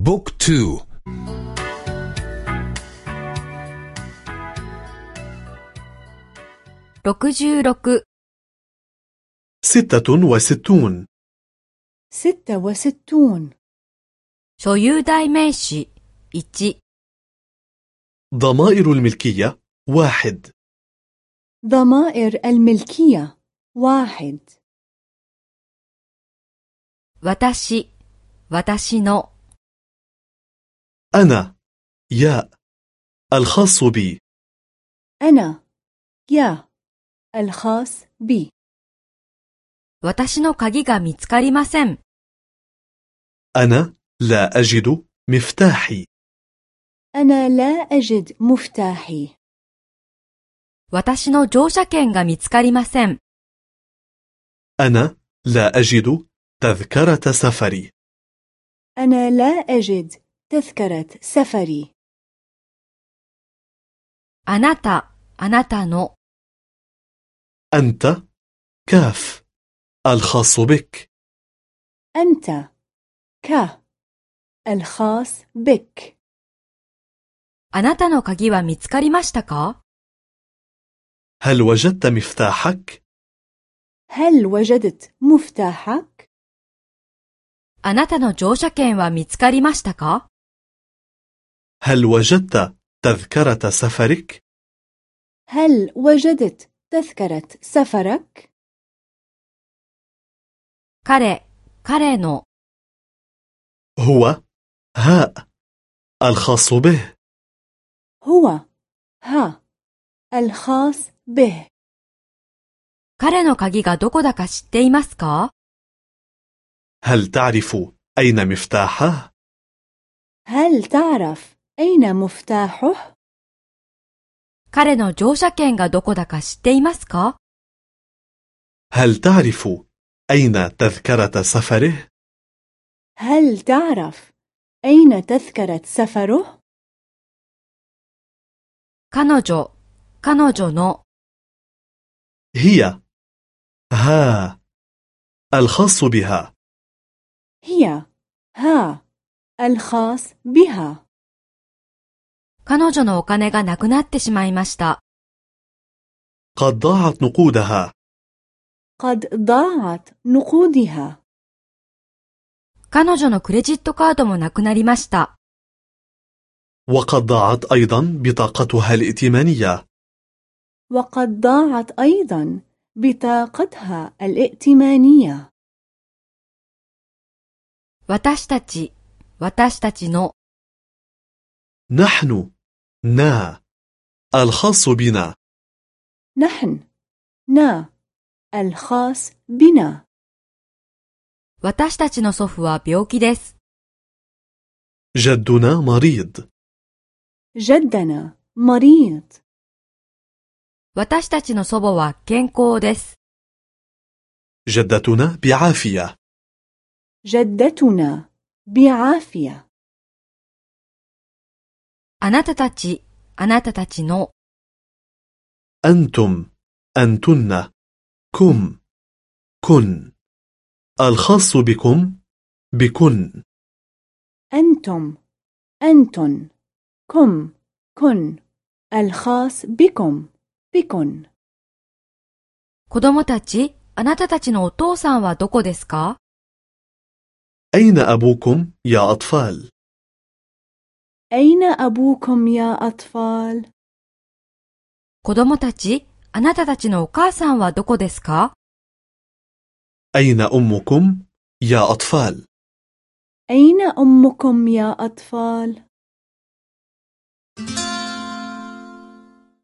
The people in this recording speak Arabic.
بوك تو ستة وستون ستة وستون 所有代名詞1 ضمائر الملكية واحد ضمائر الملكية واحد 私、私の أنا يا الخاص بي أنا يا الخاص بي 私の鍵が見つかりません。 أنا لا أجد مفتاحي أنا لا أجد مفتاحي 私の乗車券が見つかりません。 أنا لا أجد تذكرة سفري أنا لا أجد تذكرة سفري あなた、あなたの أنت كاف الخاص بك أنت ك الخاص بك あなたの鍵は見つかりましたか هل وجدت مفتاحك؟ هل وجدت مفتاحك؟ あなたの乗車券は見つかりましたか هل وجدت تذكرة سفرك؟ هل وجدت تذكرة سفرك؟ 彼、彼の هو هاء الخاص به هو ها الخاص به 彼の鍵がどこだか知っていますか هل تعرف أين مفتاحه؟ هل تعرف أين مفتاحه؟ 彼の乗車券がどこだか知っていますか هل تعرف أين تذكرة سفره؟ هل تعرف أين تذكرة سفره؟ 彼女、彼女の هي ها الخاص بها هي ها الخاص بها 彼女のお金がなくなってしまいました。 قد ضاعت نقودها قد ضاعت نقودها 彼女のクレジットカードもなくなりました。 وقد ضاعت أيضا بطاقتها الائتمانية وقد ضاعت أيضا بطاقتها الائتمانية 私たち、私たちの نحن نا الخاص بنا نحن نا الخاص بنا 私たちの祖父は病気です。 جدنا مريض جدنا مريض 私たちの祖母は健康です。 جدتنا بعافية جدتنا بعافية あなたたち、あなたたちの أنتم أنتن كم كن الخاص بكم بكن أنتم أنتن كم كن الخاص بكم بكن 子供たち、あなたたちのお父さんはどこですか أين أبوكم يا أطفال؟ أين أبوكم يا أطفال؟ 子供たち、あなたたちのお母さんはどこですか أين أمكم يا أطفال؟ أين أمكم يا أطفال؟